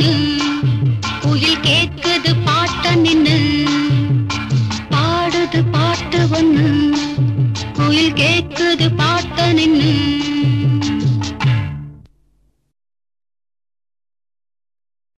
நின்னு குயில் கேட்குது பாட்ட நின்னு. பாடுது பாட்டு ஒண்ணு. குயில் கேட்குது பாட்ட நின்னு.